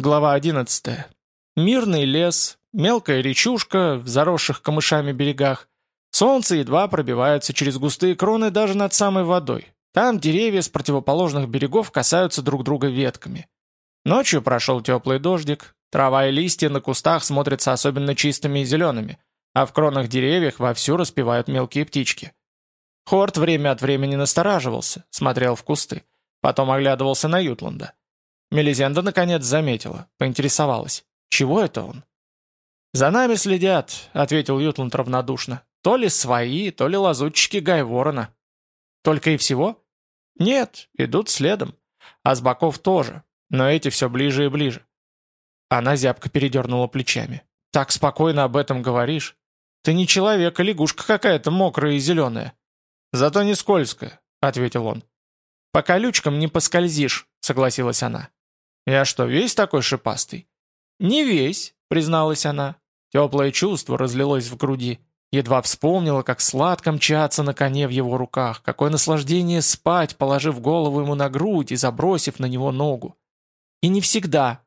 Глава 11. Мирный лес, мелкая речушка в заросших камышами берегах. Солнце едва пробивается через густые кроны даже над самой водой. Там деревья с противоположных берегов касаются друг друга ветками. Ночью прошел теплый дождик, трава и листья на кустах смотрятся особенно чистыми и зелеными, а в кронах деревьев вовсю распевают мелкие птички. Хорт время от времени настораживался, смотрел в кусты, потом оглядывался на Ютланда. Мелизенда наконец заметила, поинтересовалась. Чего это он? «За нами следят», — ответил Ютланд равнодушно. «То ли свои, то ли лазутчики Гайворона». «Только и всего?» «Нет, идут следом. А с боков тоже, но эти все ближе и ближе». Она зябко передернула плечами. «Так спокойно об этом говоришь. Ты не человек, а лягушка какая-то мокрая и зеленая». «Зато не скользкая», — ответил он. «По колючкам не поскользишь», — согласилась она. «Я что, весь такой шипастый?» «Не весь», — призналась она. Теплое чувство разлилось в груди. Едва вспомнила, как сладко мчаться на коне в его руках, какое наслаждение спать, положив голову ему на грудь и забросив на него ногу. И не всегда.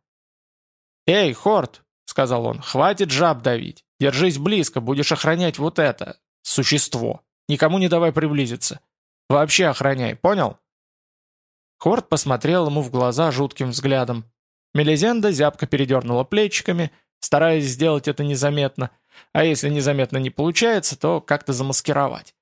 «Эй, Хорт!» — сказал он. «Хватит жаб давить. Держись близко, будешь охранять вот это... существо. Никому не давай приблизиться. Вообще охраняй, понял?» Хорт посмотрел ему в глаза жутким взглядом. Мелизенда зябко передернула плечиками, стараясь сделать это незаметно, а если незаметно не получается, то как-то замаскировать.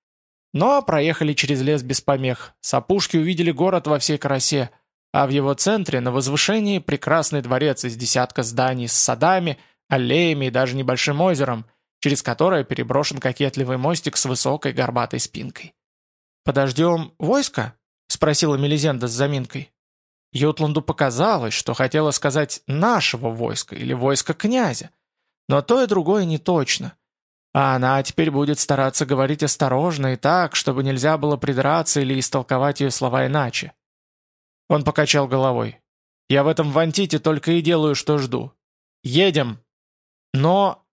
Но проехали через лес без помех, с увидели город во всей красе, а в его центре, на возвышении, прекрасный дворец из десятка зданий с садами, аллеями и даже небольшим озером, через которое переброшен кокетливый мостик с высокой горбатой спинкой. «Подождем войска?» Спросила Мелизенда с заминкой. Ютланду показалось, что хотела сказать «нашего войска» или «войска князя», но то и другое не точно. А она теперь будет стараться говорить осторожно и так, чтобы нельзя было придраться или истолковать ее слова иначе. Он покачал головой. «Я в этом вантите только и делаю, что жду. Едем!» Но...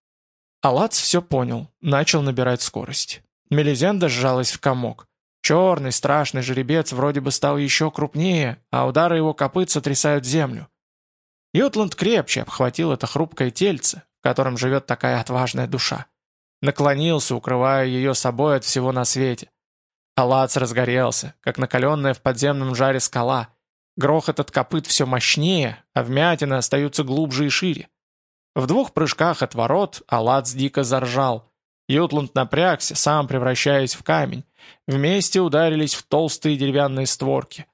Алац все понял, начал набирать скорость. Мелизенда сжалась в комок. Черный страшный жеребец вроде бы стал еще крупнее, а удары его копыт сотрясают землю. Ютланд крепче обхватил это хрупкое тельце, в котором живет такая отважная душа. Наклонился, укрывая ее собой от всего на свете. Алац разгорелся, как накаленная в подземном жаре скала. Грохот от копыт все мощнее, а вмятины остаются глубже и шире. В двух прыжках от ворот Алац дико заржал. Ютланд напрягся, сам превращаясь в камень, Вместе ударились в толстые деревянные створки.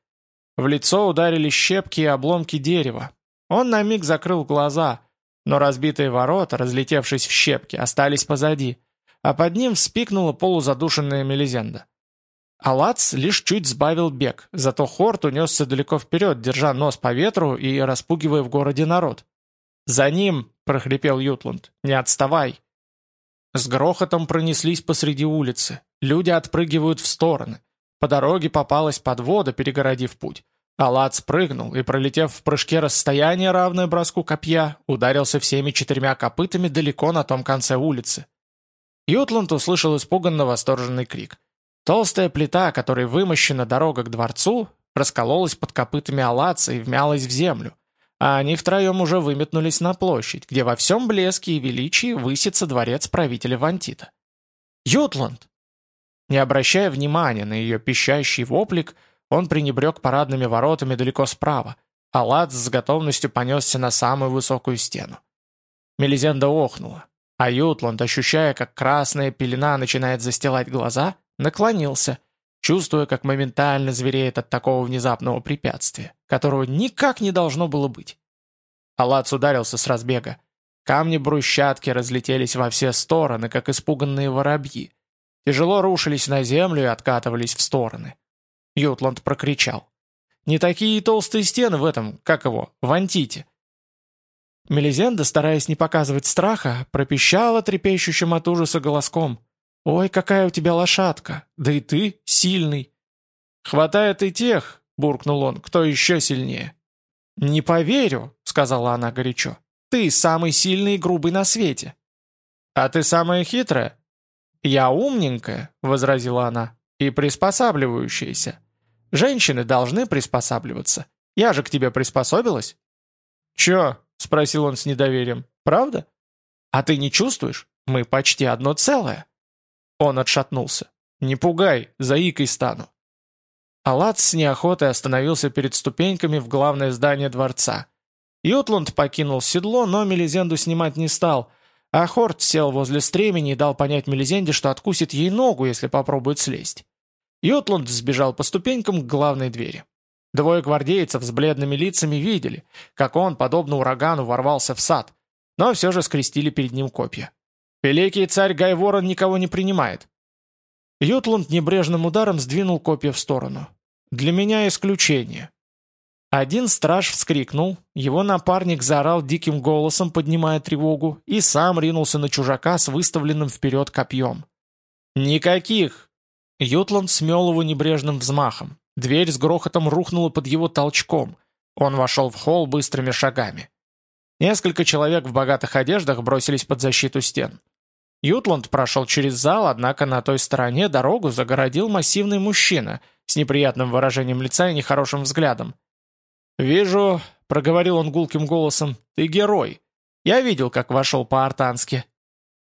В лицо ударили щепки и обломки дерева. Он на миг закрыл глаза, но разбитые ворота, разлетевшись в щепки, остались позади, а под ним вспикнула полузадушенная мелизенда. Алац лишь чуть сбавил бег, зато Хорт унесся далеко вперед, держа нос по ветру и распугивая в городе народ. «За ним!» — прохрипел Ютланд. «Не отставай!» С грохотом пронеслись посреди улицы. Люди отпрыгивают в стороны. По дороге попалась подвода, перегородив путь. Аллат спрыгнул и, пролетев в прыжке расстояние, равное броску копья, ударился всеми четырьмя копытами далеко на том конце улицы. Ютланд услышал испуганно восторженный крик. Толстая плита, которой вымощена дорога к дворцу, раскололась под копытами Аллаца и вмялась в землю а они втроем уже выметнулись на площадь, где во всем блеске и величии высится дворец правителя Вантита. «Ютланд!» Не обращая внимания на ее пищащий воплик, он пренебрег парадными воротами далеко справа, а Лад с готовностью понесся на самую высокую стену. Мелизенда охнула, а Ютланд, ощущая, как красная пелена начинает застилать глаза, наклонился — чувствуя, как моментально звереет от такого внезапного препятствия, которого никак не должно было быть. Алац ударился с разбега. Камни брусчатки разлетелись во все стороны, как испуганные воробьи. Тяжело рушились на землю и откатывались в стороны. Ютланд прокричал. «Не такие толстые стены в этом, как его, в Антите». Мелизенда, стараясь не показывать страха, пропищала трепещущим от ужаса голоском. «Ой, какая у тебя лошадка! Да и ты сильный!» «Хватает и тех!» — буркнул он. «Кто еще сильнее?» «Не поверю!» — сказала она горячо. «Ты самый сильный и грубый на свете!» «А ты самая хитрая?» «Я умненькая», — возразила она, — «и приспосабливающаяся. Женщины должны приспосабливаться. Я же к тебе приспособилась?» «Чё?» — спросил он с недоверием. «Правда? А ты не чувствуешь? Мы почти одно целое». Он отшатнулся. «Не пугай, заикой стану». Алац с неохотой остановился перед ступеньками в главное здание дворца. Ютланд покинул седло, но Мелизенду снимать не стал, а Хорт сел возле стремени и дал понять Мелизенде, что откусит ей ногу, если попробует слезть. Ютланд сбежал по ступенькам к главной двери. Двое гвардейцев с бледными лицами видели, как он, подобно урагану, ворвался в сад, но все же скрестили перед ним копья. Великий царь Гайворон никого не принимает. Ютланд небрежным ударом сдвинул копья в сторону. «Для меня исключение». Один страж вскрикнул, его напарник заорал диким голосом, поднимая тревогу, и сам ринулся на чужака с выставленным вперед копьем. «Никаких!» Ютланд смел его небрежным взмахом. Дверь с грохотом рухнула под его толчком. Он вошел в холл быстрыми шагами. Несколько человек в богатых одеждах бросились под защиту стен. Ютланд прошел через зал, однако на той стороне дорогу загородил массивный мужчина с неприятным выражением лица и нехорошим взглядом. «Вижу», — проговорил он гулким голосом, — «ты герой. Я видел, как вошел по-артански».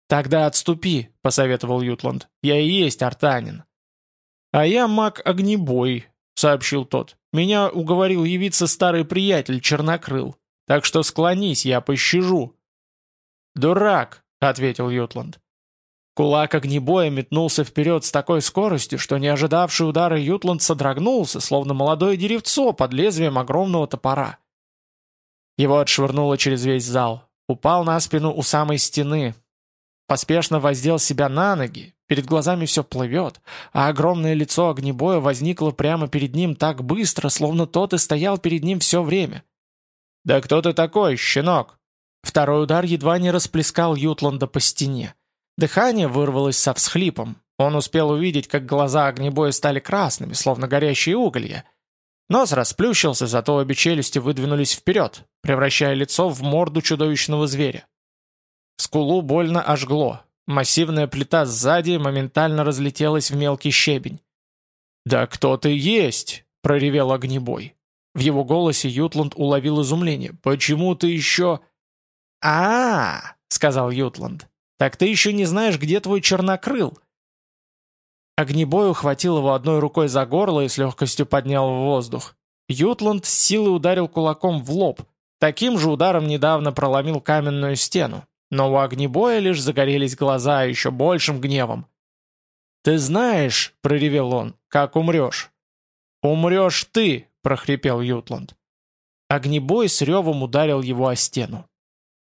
«Тогда отступи», — посоветовал Ютланд. «Я и есть артанин». «А я маг-огнебой», — сообщил тот. «Меня уговорил явиться старый приятель Чернокрыл. Так что склонись, я пощажу». «Дурак», — ответил Ютланд. Кулак огнебоя метнулся вперед с такой скоростью, что не ожидавший удара Ютланд содрогнулся, словно молодое деревцо под лезвием огромного топора. Его отшвырнуло через весь зал. Упал на спину у самой стены. Поспешно воздел себя на ноги, перед глазами все плывет, а огромное лицо огнебоя возникло прямо перед ним так быстро, словно тот и стоял перед ним все время. «Да кто ты такой, щенок?» Второй удар едва не расплескал Ютланда по стене. Дыхание вырвалось со всхлипом. Он успел увидеть, как глаза огнебоя стали красными, словно горящие уголья. Нос расплющился, зато обе челюсти выдвинулись вперед, превращая лицо в морду чудовищного зверя. Скулу больно ожгло. Массивная плита сзади моментально разлетелась в мелкий щебень. «Да кто ты есть?» — проревел огнебой. В его голосе Ютланд уловил изумление. «Почему ты еще...» «А-а-а!» — сказал Ютланд. «Так ты еще не знаешь, где твой чернокрыл?» Огнебой ухватил его одной рукой за горло и с легкостью поднял в воздух. Ютланд с силой ударил кулаком в лоб. Таким же ударом недавно проломил каменную стену. Но у огнебоя лишь загорелись глаза еще большим гневом. «Ты знаешь, — проревел он, — как умрешь?» «Умрешь ты!» — прохрипел Ютланд. Огнебой с ревом ударил его о стену.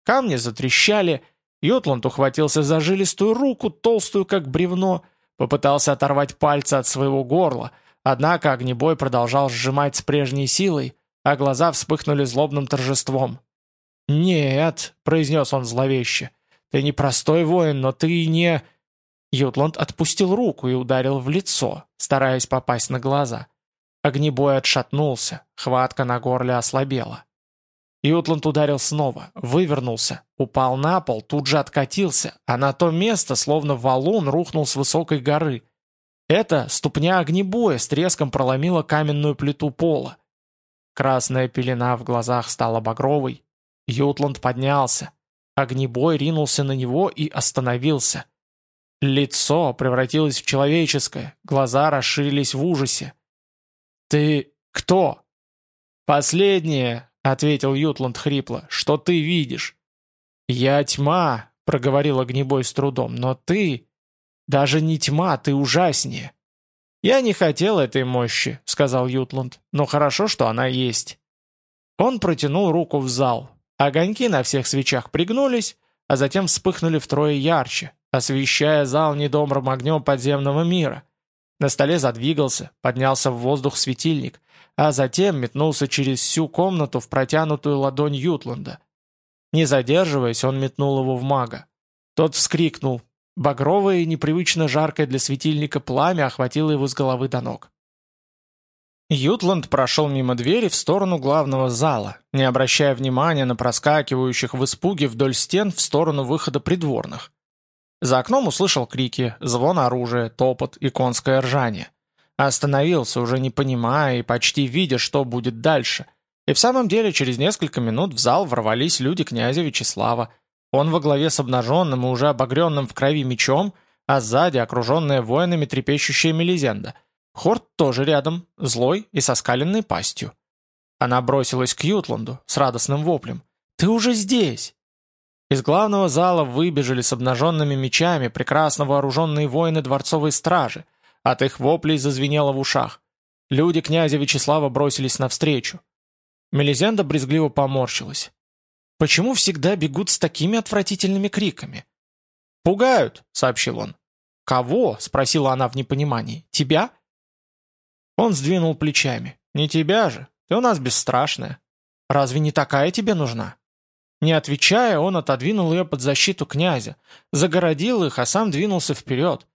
Камни затрещали, Ютланд ухватился за жилистую руку, толстую как бревно, попытался оторвать пальцы от своего горла, однако огнебой продолжал сжимать с прежней силой, а глаза вспыхнули злобным торжеством. «Нет», — произнес он зловеще, — «ты не простой воин, но ты не...» Ютланд отпустил руку и ударил в лицо, стараясь попасть на глаза. Огнебой отшатнулся, хватка на горле ослабела. Ютланд ударил снова, вывернулся, упал на пол, тут же откатился, а на то место, словно валун, рухнул с высокой горы. Это ступня огнебоя с треском проломила каменную плиту пола. Красная пелена в глазах стала багровой. Ютланд поднялся. Огнебой ринулся на него и остановился. Лицо превратилось в человеческое, глаза расширились в ужасе. «Ты кто?» «Последнее», — ответил Ютланд хрипло, — «что ты видишь?» «Я тьма», — проговорил огнебой с трудом, — «но ты...» «Даже не тьма, ты ужаснее». «Я не хотел этой мощи», — сказал Ютланд, — «но хорошо, что она есть». Он протянул руку в зал. Огоньки на всех свечах пригнулись, а затем вспыхнули втрое ярче, освещая зал недобрым огнем подземного мира. На столе задвигался, поднялся в воздух светильник, а затем метнулся через всю комнату в протянутую ладонь Ютланда. Не задерживаясь, он метнул его в мага. Тот вскрикнул. Багровое и непривычно жаркое для светильника пламя охватило его с головы до ног. Ютланд прошел мимо двери в сторону главного зала, не обращая внимания на проскакивающих в испуге вдоль стен в сторону выхода придворных. За окном услышал крики, звон оружия, топот и конское ржание. Остановился, уже не понимая и почти видя, что будет дальше. И в самом деле через несколько минут в зал ворвались люди князя Вячеслава. Он во главе с обнаженным и уже обогренным в крови мечом, а сзади окруженная воинами трепещущая Мелизенда. Хорт тоже рядом, злой и со скаленной пастью. Она бросилась к Ютланду с радостным воплем. «Ты уже здесь!» Из главного зала выбежали с обнаженными мечами прекрасно вооруженные воины дворцовой стражи. От их воплей зазвенело в ушах. Люди князя Вячеслава бросились навстречу. Мелизенда брезгливо поморщилась. «Почему всегда бегут с такими отвратительными криками?» «Пугают», — сообщил он. «Кого?» — спросила она в непонимании. «Тебя?» Он сдвинул плечами. «Не тебя же. Ты у нас бесстрашная. Разве не такая тебе нужна?» Не отвечая, он отодвинул ее под защиту князя, загородил их, а сам двинулся вперед.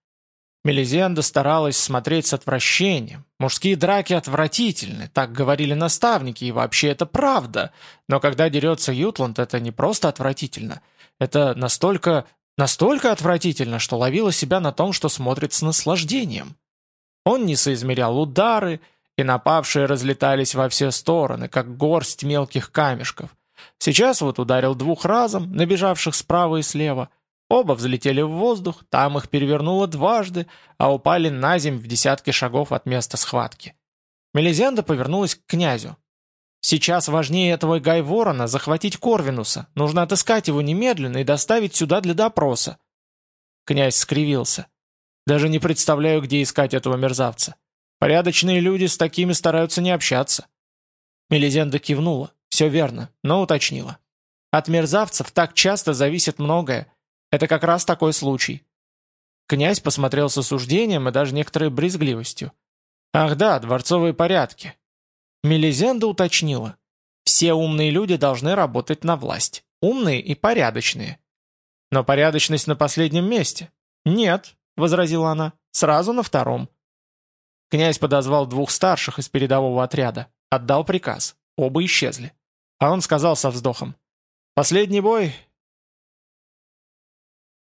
Мелизенда старалась смотреть с отвращением. Мужские драки отвратительны, так говорили наставники, и вообще это правда. Но когда дерется Ютланд, это не просто отвратительно. Это настолько, настолько отвратительно, что ловила себя на том, что смотрит с наслаждением. Он не соизмерял удары, и напавшие разлетались во все стороны, как горсть мелких камешков. Сейчас вот ударил двух разом, набежавших справа и слева – Оба взлетели в воздух, там их перевернуло дважды, а упали на земь в десятки шагов от места схватки. Мелизенда повернулась к князю. «Сейчас важнее этого Гай Ворона захватить Корвинуса. Нужно отыскать его немедленно и доставить сюда для допроса». Князь скривился. «Даже не представляю, где искать этого мерзавца. Порядочные люди с такими стараются не общаться». Мелизенда кивнула. «Все верно, но уточнила. От мерзавцев так часто зависит многое. Это как раз такой случай». Князь посмотрел с осуждением и даже некоторой брезгливостью. «Ах да, дворцовые порядки». Мелизенда уточнила. «Все умные люди должны работать на власть. Умные и порядочные». «Но порядочность на последнем месте». «Нет», — возразила она, — «сразу на втором». Князь подозвал двух старших из передового отряда, отдал приказ. Оба исчезли. А он сказал со вздохом. «Последний бой